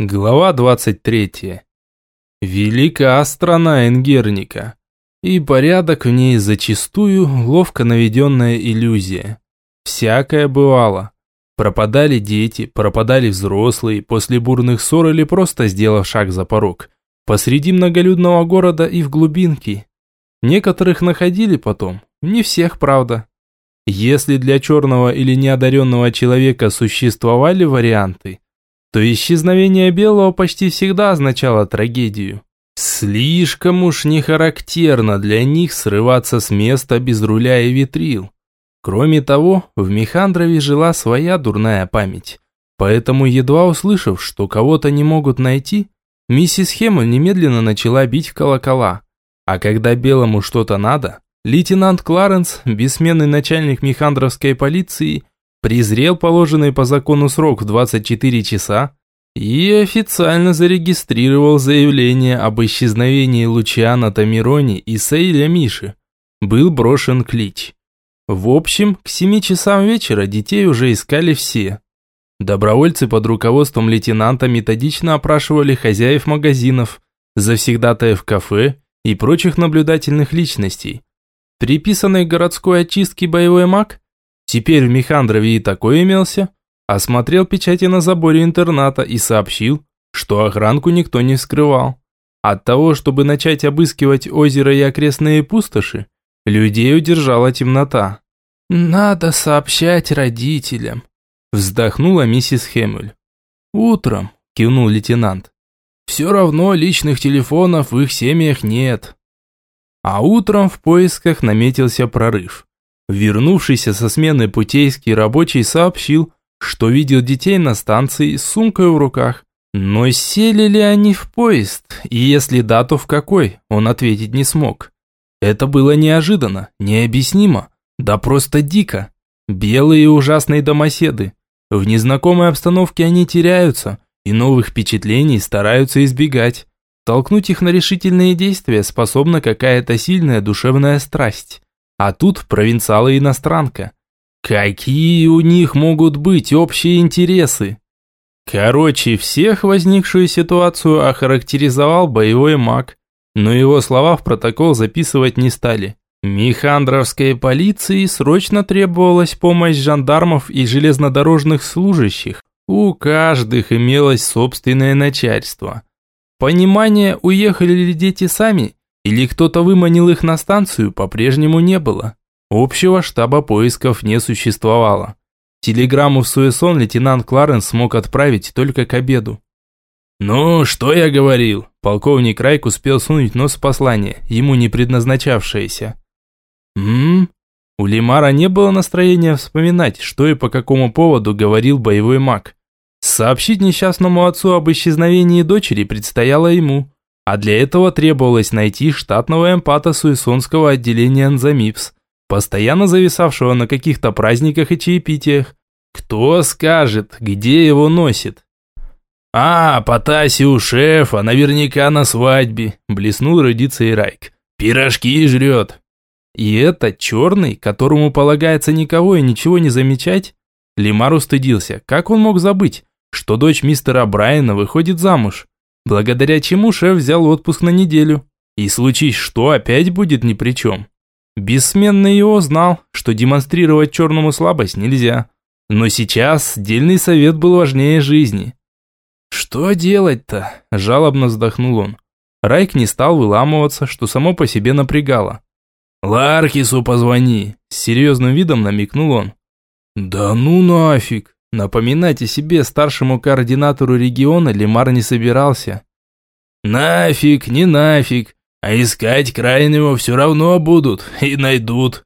Глава 23. Велика страна Энгерника. И порядок в ней зачастую ловко наведенная иллюзия. Всякое бывало. Пропадали дети, пропадали взрослые, после бурных ссор или просто сделав шаг за порог. Посреди многолюдного города и в глубинке. Некоторых находили потом, не всех, правда. Если для черного или неодаренного человека существовали варианты – то исчезновение белого почти всегда означало трагедию. Слишком уж не характерно для них срываться с места без руля и витрил. Кроме того, в Михандрове жила своя дурная память. Поэтому, едва услышав, что кого-то не могут найти, миссис Хеммель немедленно начала бить в колокола. А когда Белому что-то надо, лейтенант Кларенс, бессменный начальник Михандровской полиции, презрел положенный по закону срок в 24 часа и официально зарегистрировал заявление об исчезновении Лучиана Тамирони и Сейля Миши. Был брошен клич. В общем, к 7 часам вечера детей уже искали все. Добровольцы под руководством лейтенанта методично опрашивали хозяев магазинов, завсегдатаев кафе и прочих наблюдательных личностей. Приписанный городской очистке боевой маг Теперь в Михандрове и такой имелся. Осмотрел печати на заборе интерната и сообщил, что охранку никто не скрывал. От того, чтобы начать обыскивать озеро и окрестные пустоши, людей удержала темнота. «Надо сообщать родителям», – вздохнула миссис Хэммель. «Утром», – кивнул лейтенант. «Все равно личных телефонов в их семьях нет». А утром в поисках наметился прорыв. Вернувшийся со смены путейский рабочий сообщил, что видел детей на станции с сумкой в руках. Но сели ли они в поезд? И если да, то в какой? Он ответить не смог. Это было неожиданно, необъяснимо, да просто дико. Белые ужасные домоседы. В незнакомой обстановке они теряются и новых впечатлений стараются избегать. Толкнуть их на решительные действия способна какая-то сильная душевная страсть. А тут провинциалы-иностранка. Какие у них могут быть общие интересы? Короче, всех возникшую ситуацию охарактеризовал боевой маг, но его слова в протокол записывать не стали. Михандровской полиции срочно требовалась помощь жандармов и железнодорожных служащих. У каждых имелось собственное начальство. Понимание, уехали ли дети сами, или кто-то выманил их на станцию, по-прежнему не было. Общего штаба поисков не существовало. Телеграмму в Суэсон лейтенант Кларенс смог отправить только к обеду. «Ну, что я говорил?» Полковник Райк успел сунуть нос в послание, ему не предназначавшееся. «Ммм?» У Лимара не было настроения вспоминать, что и по какому поводу говорил боевой маг. Сообщить несчастному отцу об исчезновении дочери предстояло ему. А для этого требовалось найти штатного эмпата суэсонского отделения Анзамипс, постоянно зависавшего на каких-то праздниках и чаепитиях. Кто скажет, где его носит? «А, Потаси у шефа, наверняка на свадьбе», – блеснул родиться Райк. «Пирожки жрет». И это черный, которому полагается никого и ничего не замечать? Лимар устыдился. Как он мог забыть, что дочь мистера Брайана выходит замуж? Благодаря чему шеф взял отпуск на неделю. И случись что, опять будет ни при чем. Бессменно его знал, что демонстрировать черному слабость нельзя. Но сейчас дельный совет был важнее жизни. «Что делать-то?» – жалобно вздохнул он. Райк не стал выламываться, что само по себе напрягало. «Ларкису позвони!» – с серьезным видом намекнул он. «Да ну нафиг!» Напоминать о себе старшему координатору региона Лемар не собирался. «Нафиг, не нафиг, а искать крайнего все равно будут и найдут».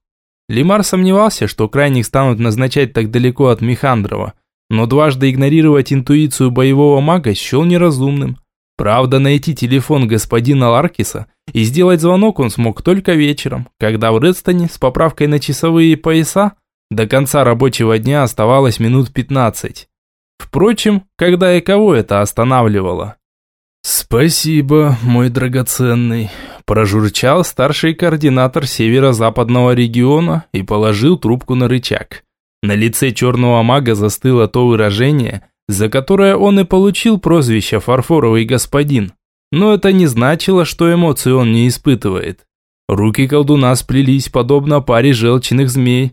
Лемар сомневался, что крайних станут назначать так далеко от Михандрова, но дважды игнорировать интуицию боевого мага счел неразумным. Правда, найти телефон господина Ларкиса и сделать звонок он смог только вечером, когда в Редстоне с поправкой на часовые пояса до конца рабочего дня оставалось минут 15. Впрочем, когда и кого это останавливало? «Спасибо, мой драгоценный», – прожурчал старший координатор северо-западного региона и положил трубку на рычаг. На лице черного мага застыло то выражение, за которое он и получил прозвище «Фарфоровый господин». Но это не значило, что эмоции он не испытывает. Руки колдуна сплелись, подобно паре желчных змей.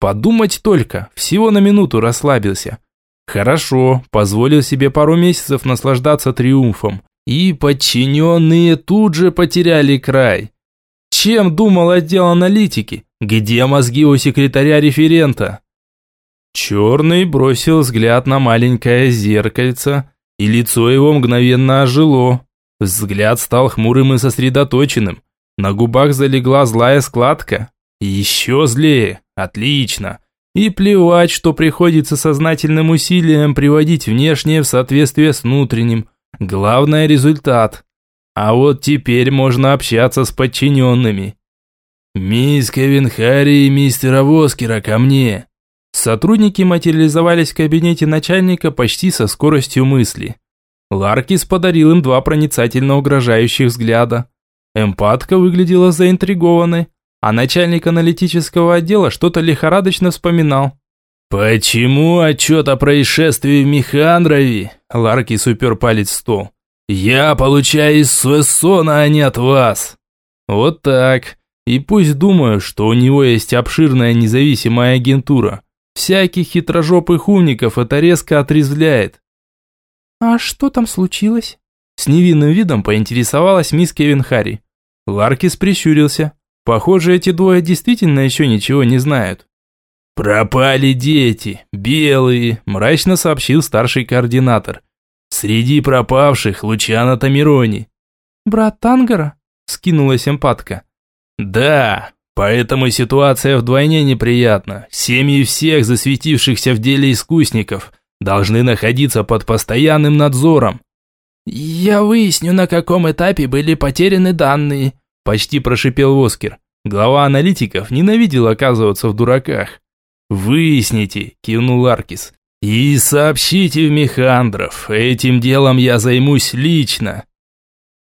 Подумать только, всего на минуту расслабился. Хорошо, позволил себе пару месяцев наслаждаться триумфом. И подчиненные тут же потеряли край. Чем думал отдел аналитики? Где мозги у секретаря-референта? Черный бросил взгляд на маленькое зеркальце, и лицо его мгновенно ожило. Взгляд стал хмурым и сосредоточенным. На губах залегла злая складка. Еще злее. Отлично. И плевать, что приходится сознательным усилием приводить внешнее в соответствие с внутренним. Главное – результат. А вот теперь можно общаться с подчиненными. «Мисс Кевин Харри и мистера Воскера ко мне!» Сотрудники материализовались в кабинете начальника почти со скоростью мысли. Ларкис подарил им два проницательно угрожающих взгляда. Эмпатка выглядела заинтригованной, а начальник аналитического отдела что-то лихорадочно вспоминал. «Почему отчет о происшествии в Михандрове?» Ларкис упер палец в стол. «Я получаю из Суэссона, а не от вас». «Вот так. И пусть думаю, что у него есть обширная независимая агентура. Всяких хитрожопых умников это резко отрезвляет». «А что там случилось?» С невинным видом поинтересовалась мисс Кевин Харри. Ларкис прищурился. Похоже, эти двое действительно еще ничего не знают. «Пропали дети, белые», – мрачно сообщил старший координатор. «Среди пропавших Лучана Тамирони». «Брат Тангара?» – скинулась эмпатка. «Да, поэтому ситуация вдвойне неприятна. Семьи всех засветившихся в деле искусников должны находиться под постоянным надзором». «Я выясню, на каком этапе были потеряны данные», Почти прошипел Воскер. Глава аналитиков ненавидел оказываться в дураках. «Выясните», – кивнул Аркис. «И сообщите в Механдров, этим делом я займусь лично».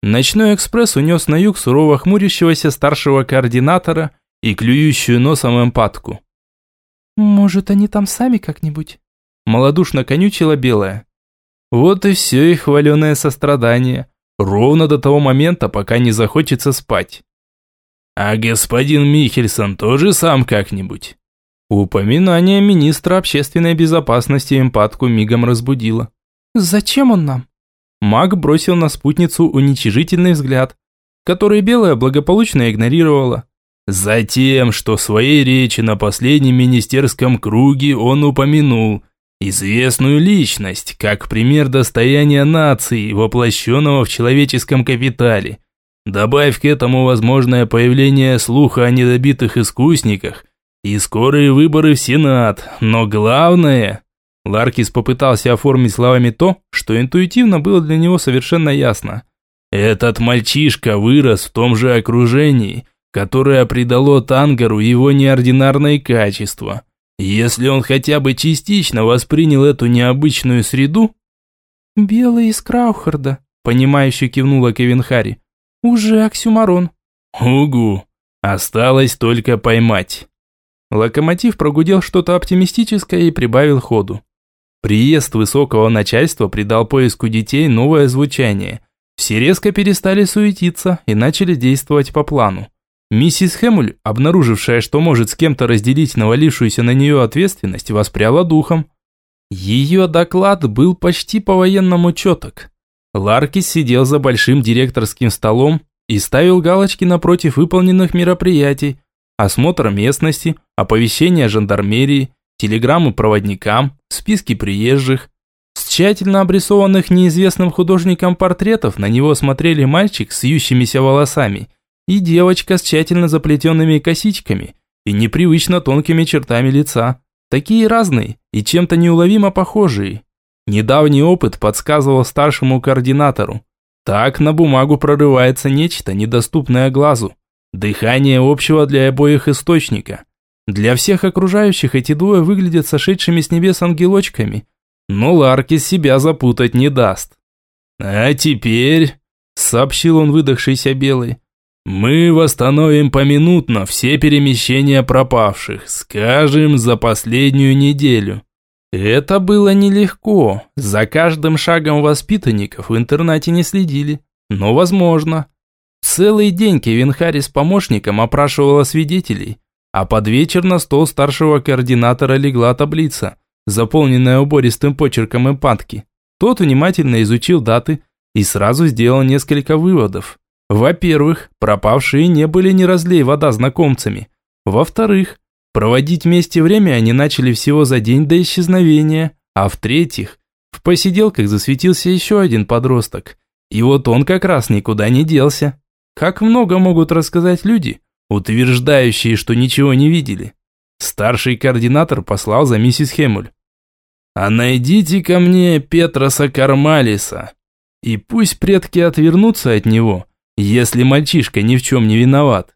Ночной экспресс унес на юг сурово хмурящегося старшего координатора и клюющую носом эмпатку. «Может, они там сами как-нибудь?» Молодушно конючила белая. Вот и все их хваленое сострадание. Ровно до того момента, пока не захочется спать. А господин Михельсон тоже сам как-нибудь? Упоминание министра общественной безопасности эмпатку мигом разбудило. «Зачем он нам?» Маг бросил на спутницу уничижительный взгляд, который Белая благополучно игнорировала. Затем, что в своей речи на последнем министерском круге он упомянул – Известную личность, как пример достояния нации, воплощенного в человеческом капитале. Добавь к этому возможное появление слуха о недобитых искусниках и скорые выборы в Сенат. Но главное... Ларкис попытался оформить словами то, что интуитивно было для него совершенно ясно. Этот мальчишка вырос в том же окружении, которое придало Тангару его неординарные качества – если он хотя бы частично воспринял эту необычную среду... «Белый из Краухарда», – понимающе кивнула Кевин Харри. «Уже оксюмарон». «Угу, осталось только поймать». Локомотив прогудел что-то оптимистическое и прибавил ходу. Приезд высокого начальства придал поиску детей новое звучание. Все резко перестали суетиться и начали действовать по плану. Миссис Хэмуль, обнаружившая, что может с кем-то разделить навалившуюся на нее ответственность, воспряла духом. Ее доклад был почти по-военному четок. Ларкис сидел за большим директорским столом и ставил галочки напротив выполненных мероприятий, осмотр местности, оповещения жандармерии, телеграммы проводникам, списки приезжих. С тщательно обрисованных неизвестным художником портретов на него смотрели мальчик с ющимися волосами – и девочка с тщательно заплетенными косичками и непривычно тонкими чертами лица. Такие разные и чем-то неуловимо похожие. Недавний опыт подсказывал старшему координатору. Так на бумагу прорывается нечто, недоступное глазу. Дыхание общего для обоих источника. Для всех окружающих эти двое выглядят сошедшими с небес ангелочками. Но Ларкис себя запутать не даст. «А теперь», — сообщил он выдохшийся белый, мы восстановим поминутно все перемещения пропавших, скажем, за последнюю неделю. Это было нелегко. За каждым шагом воспитанников в интернате не следили. Но возможно. Целый день Кевин Харрис с помощником опрашивала свидетелей, а под вечер на стол старшего координатора легла таблица, заполненная убористым почерком эмпатки. Тот внимательно изучил даты и сразу сделал несколько выводов. Во-первых, пропавшие не были не разлей вода знакомцами. Во-вторых, проводить вместе время они начали всего за день до исчезновения. А в-третьих, в посиделках засветился еще один подросток. И вот он как раз никуда не делся. Как много могут рассказать люди, утверждающие, что ничего не видели. Старший координатор послал за миссис Хемуль. «А найдите ко мне Петроса Кармалиса, и пусть предки отвернутся от него, если мальчишка ни в чем не виноват.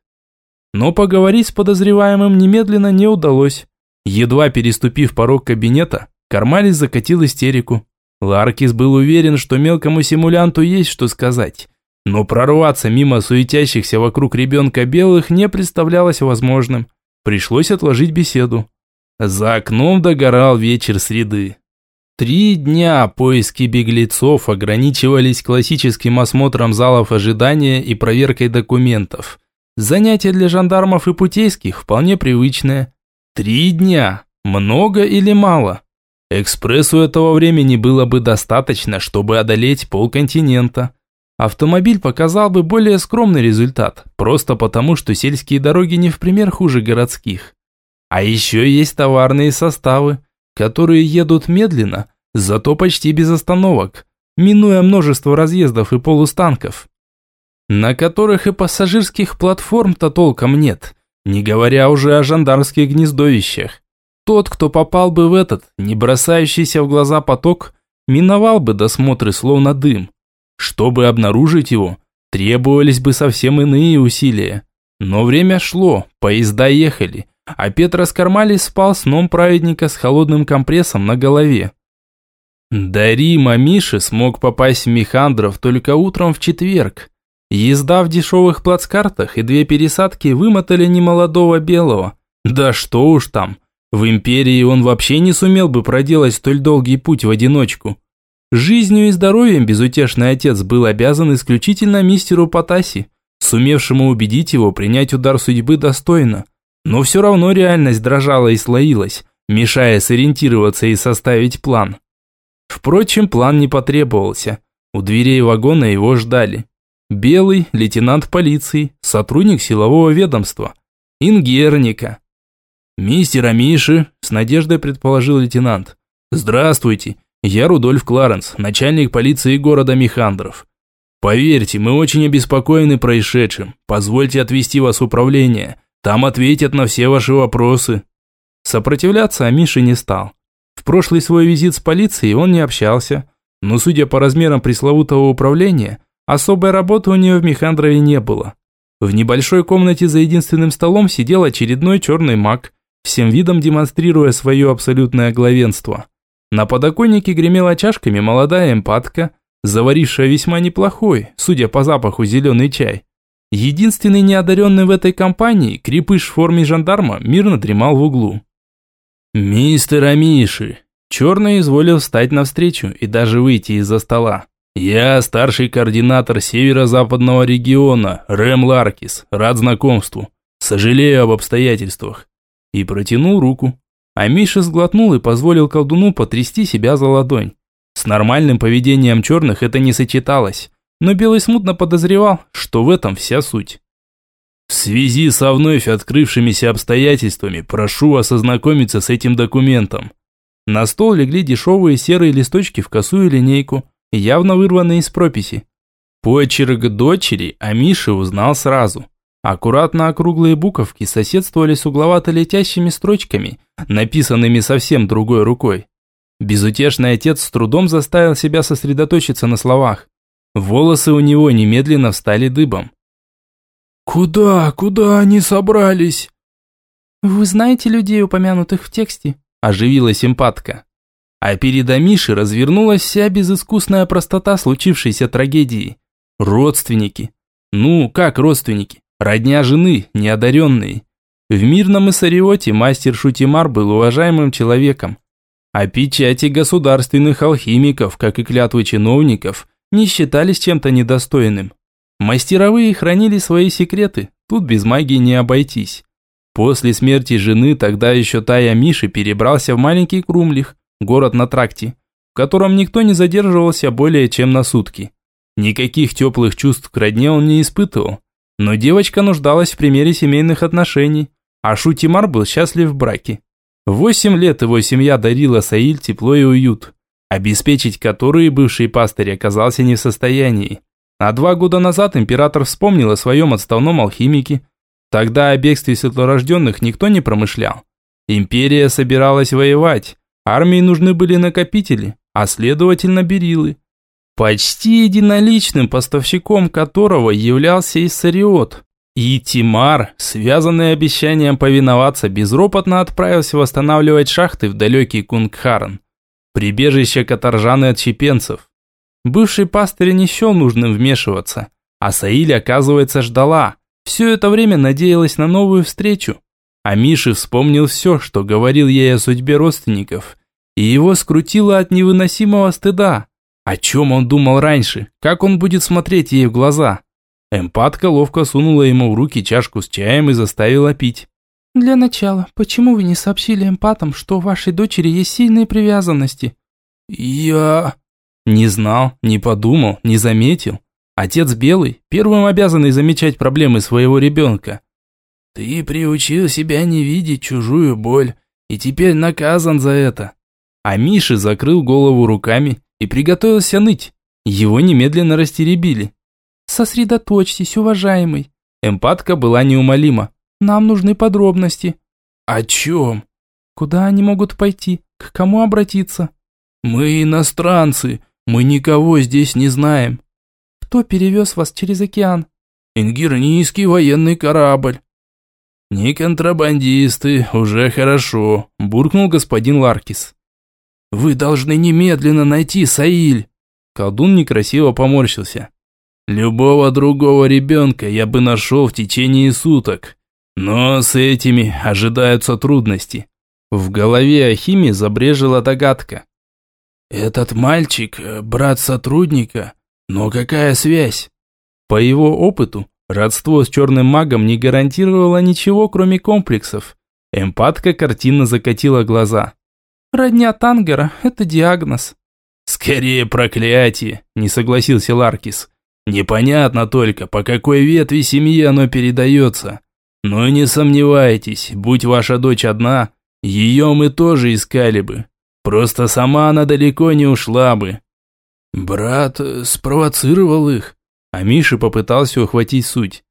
Но поговорить с подозреваемым немедленно не удалось. Едва переступив порог кабинета, Кармалис закатил истерику. Ларкис был уверен, что мелкому симулянту есть что сказать. Но прорваться мимо суетящихся вокруг ребенка белых не представлялось возможным. Пришлось отложить беседу. За окном догорал вечер среды. Три дня поиски беглецов ограничивались классическим осмотром залов ожидания и проверкой документов. Занятие для жандармов и путейских вполне привычное. Три дня. Много или мало? Экспрессу этого времени было бы достаточно, чтобы одолеть полконтинента. Автомобиль показал бы более скромный результат, просто потому, что сельские дороги не в пример хуже городских. А еще есть товарные составы – которые едут медленно, зато почти без остановок, минуя множество разъездов и полустанков, на которых и пассажирских платформ-то толком нет, не говоря уже о жандармских гнездовищах. Тот, кто попал бы в этот, не бросающийся в глаза поток, миновал бы досмотры словно дым. Чтобы обнаружить его, требовались бы совсем иные усилия. Но время шло, поезда ехали, а Петрос Кармалис спал сном праведника с холодным компрессом на голове. До Рима Миши смог попасть в Михандров только утром в четверг. Езда в дешевых плацкартах и две пересадки вымотали немолодого белого. Да что уж там, в Империи он вообще не сумел бы проделать столь долгий путь в одиночку. Жизнью и здоровьем безутешный отец был обязан исключительно мистеру Потаси, сумевшему убедить его принять удар судьбы достойно. Но все равно реальность дрожала и слоилась, мешая сориентироваться и составить план. Впрочем, план не потребовался. У дверей вагона его ждали. Белый, лейтенант полиции, сотрудник силового ведомства. Ингерника. «Мистер Амиши», – с надеждой предположил лейтенант. «Здравствуйте, я Рудольф Кларенс, начальник полиции города Михандров. Поверьте, мы очень обеспокоены происшедшим. Позвольте отвезти вас в управление. Там ответят на все ваши вопросы». Сопротивляться Амиши не стал. В прошлый свой визит с полицией он не общался, но, судя по размерам пресловутого управления, особой работы у нее в Михандрове не было. В небольшой комнате за единственным столом сидел очередной черный маг, всем видом демонстрируя свое абсолютное главенство. На подоконнике гремела чашками молодая эмпатка, заварившая весьма неплохой, судя по запаху, зеленый чай. Единственный неодаренный в этой компании, крепыш в форме жандарма, мирно дремал в углу. «Мистер Амиши!» Черный изволил встать навстречу и даже выйти из-за стола. «Я старший координатор северо-западного региона, Рэм Ларкис, рад знакомству. Сожалею об обстоятельствах». И протянул руку. А Миша сглотнул и позволил колдуну потрясти себя за ладонь. С нормальным поведением черных это не сочеталось но Белый смутно подозревал, что в этом вся суть. В связи со вновь открывшимися обстоятельствами прошу вас ознакомиться с этим документом. На стол легли дешевые серые листочки в косую линейку, явно вырванные из прописи. Почерк дочери Амиши узнал сразу. Аккуратно округлые буковки соседствовали с угловато-летящими строчками, написанными совсем другой рукой. Безутешный отец с трудом заставил себя сосредоточиться на словах. Волосы у него немедленно встали дыбом. «Куда, куда они собрались?» «Вы знаете людей, упомянутых в тексте?» – оживилась симпатка. А перед Амишей развернулась вся безыскусная простота случившейся трагедии. Родственники. Ну, как родственники? Родня жены, неодаренные. В мирном Иссариоте мастер Шутимар был уважаемым человеком. А печати государственных алхимиков, как и клятвы чиновников, не считались чем-то недостойным. Мастеровые хранили свои секреты, тут без магии не обойтись. После смерти жены тогда еще Тая Миши перебрался в маленький Крумлих, город на тракте, в котором никто не задерживался более чем на сутки. Никаких теплых чувств к родне он не испытывал, но девочка нуждалась в примере семейных отношений, а Шутимар был счастлив в браке. Восемь лет его семья дарила Саиль тепло и уют, обеспечить которые бывший пастырь оказался не в состоянии. А два года назад император вспомнил о своем отставном алхимике. Тогда о бегстве светлорожденных никто не промышлял. Империя собиралась воевать, армии нужны были накопители, а следовательно берилы. Почти единоличным поставщиком которого являлся Иссариот. И Тимар, связанный обещанием повиноваться, безропотно отправился восстанавливать шахты в далекий Кунгхарн, прибежище каторжан и отщепенцев. Бывший пастырь не счел нужным вмешиваться, а Саиль, оказывается, ждала. Все это время надеялась на новую встречу. А Миша вспомнил все, что говорил ей о судьбе родственников, и его скрутило от невыносимого стыда. О чем он думал раньше? Как он будет смотреть ей в глаза? Эмпатка ловко сунула ему в руки чашку с чаем и заставила пить. «Для начала, почему вы не сообщили эмпатам, что у вашей дочери есть сильные привязанности?» «Я...» Не знал, не подумал, не заметил. Отец Белый, первым обязанный замечать проблемы своего ребенка. Ты приучил себя не видеть чужую боль, и теперь наказан за это. А Миша закрыл голову руками и приготовился ныть. Его немедленно растеребили. «Сосредоточьтесь, уважаемый». Эмпатка была неумолима. «Нам нужны подробности». «О чем?» «Куда они могут пойти? К кому обратиться?» «Мы иностранцы. Мы никого здесь не знаем. Кто перевез вас через океан? Ингирнийский военный корабль. Не контрабандисты, уже хорошо, буркнул господин Ларкис. Вы должны немедленно найти Саиль. Колдун некрасиво поморщился. Любого другого ребенка я бы нашел в течение суток. Но с этими ожидаются трудности. В голове Ахими забрежила догадка. «Этот мальчик – брат сотрудника, но какая связь?» По его опыту, родство с черным магом не гарантировало ничего, кроме комплексов. Эмпатка картинно закатила глаза. «Родня Тангера – это диагноз». «Скорее проклятие», – не согласился Ларкис. «Непонятно только, по какой ветви семьи оно передается. Но не сомневайтесь, будь ваша дочь одна, ее мы тоже искали бы. Просто сама она далеко не ушла бы. Брат спровоцировал их, а Миша попытался ухватить суть.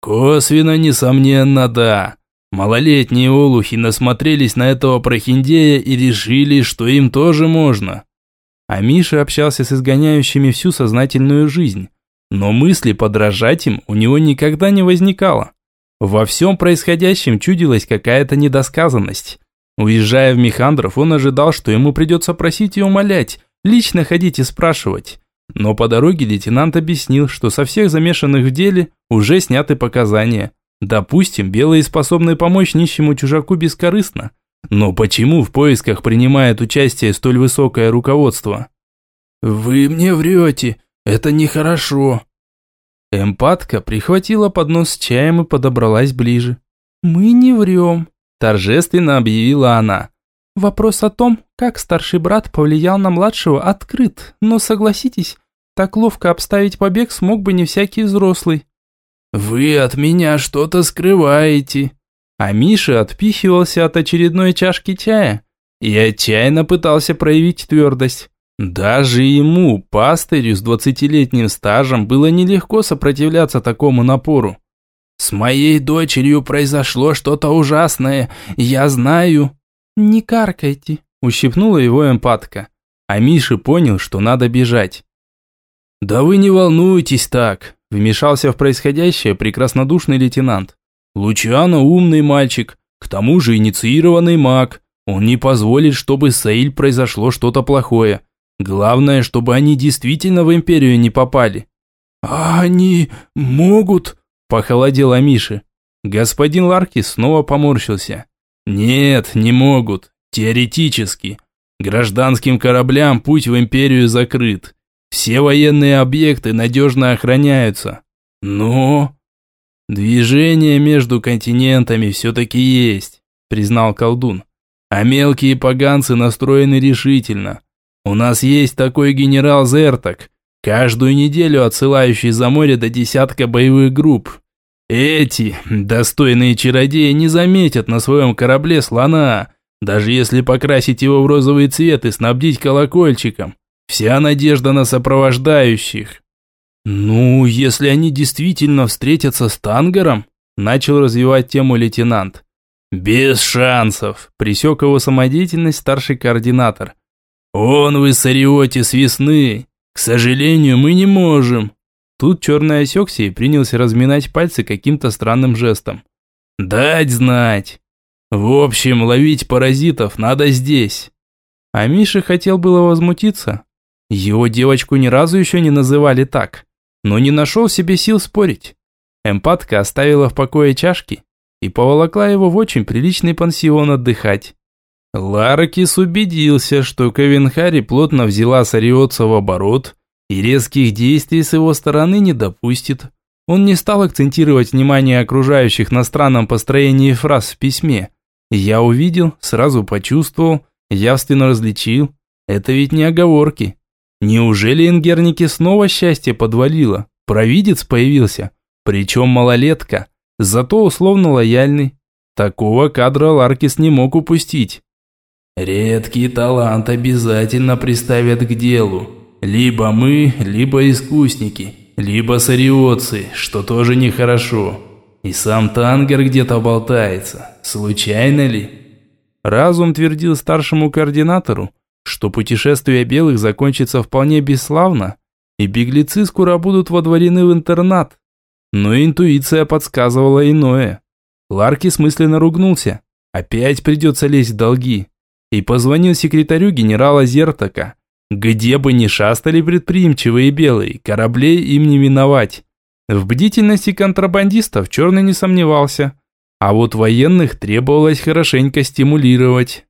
Косвенно, несомненно, да. Малолетние олухи насмотрелись на этого прохиндея и решили, что им тоже можно. А Миша общался с изгоняющими всю сознательную жизнь. Но мысли подражать им у него никогда не возникало. Во всем происходящем чудилась какая-то недосказанность. Уезжая в Михандров, он ожидал, что ему придется просить и умолять, лично ходить и спрашивать. Но по дороге лейтенант объяснил, что со всех замешанных в деле уже сняты показания. Допустим, белые способны помочь нищему чужаку бескорыстно. Но почему в поисках принимает участие столь высокое руководство? «Вы мне врете, это нехорошо». Эмпатка прихватила поднос с чаем и подобралась ближе. «Мы не врем», Торжественно объявила она. Вопрос о том, как старший брат повлиял на младшего, открыт, но согласитесь, так ловко обставить побег смог бы не всякий взрослый. «Вы от меня что-то скрываете». А Миша отпихивался от очередной чашки чая и отчаянно пытался проявить твердость. Даже ему, пастырю с двадцатилетним стажем, было нелегко сопротивляться такому напору. С моей дочерью произошло что-то ужасное, я знаю». «Не каркайте», – ущипнула его эмпатка. А Миша понял, что надо бежать. «Да вы не волнуйтесь так», – вмешался в происходящее прекраснодушный лейтенант. «Лучано умный мальчик, к тому же инициированный маг. Он не позволит, чтобы с Саиль произошло что-то плохое. Главное, чтобы они действительно в Империю не попали». «А они могут?» Похолодела Миша. Господин Ларки снова поморщился. «Нет, не могут. Теоретически. Гражданским кораблям путь в империю закрыт. Все военные объекты надежно охраняются. Но... Движение между континентами все-таки есть, признал колдун. А мелкие поганцы настроены решительно. У нас есть такой генерал Зерток, каждую неделю отсылающий за море до десятка боевых групп. Эти достойные чародеи не заметят на своем корабле слона, даже если покрасить его в розовый цвет и снабдить колокольчиком. Вся надежда на сопровождающих. Ну, если они действительно встретятся с Тангаром, начал развивать тему лейтенант. Без шансов, пресек его самодеятельность старший координатор. Он в Иссариоте с весны. К сожалению, мы не можем. Тут черный осекся и принялся разминать пальцы каким-то странным жестом. Дать знать. В общем, ловить паразитов надо здесь. А Миша хотел было возмутиться. Его девочку ни разу еще не называли так, но не нашел себе сил спорить. Эмпатка оставила в покое чашки и поволокла его в очень приличный пансион отдыхать. Ларакис убедился, что Кевинхари плотно взяла Сариотца в оборот и резких действий с его стороны не допустит. Он не стал акцентировать внимание окружающих на странном построении фраз в письме, я увидел, сразу почувствовал, явственно различил. Это ведь не оговорки. Неужели Ингернике снова счастье подвалило? Провидец появился. Причем малолетка. Зато условно лояльный. Такого кадра Ларкис не мог упустить. Редкий талант обязательно приставят к делу. Либо мы, либо искусники, либо сариотцы, что тоже нехорошо. И сам Тангер где-то болтается. Случайно ли? Разум твердил старшему координатору, что путешествие белых закончится вполне бесславно, и беглецы скоро будут водворены в интернат. Но интуиция подсказывала иное. Ларки смысленно ругнулся. Опять придется лезть в долги. И позвонил секретарю генерала Зертака. Где бы ни шастали предприимчивые белые, кораблей им не миновать. В бдительности контрабандистов Черный не сомневался. А вот военных требовалось хорошенько стимулировать.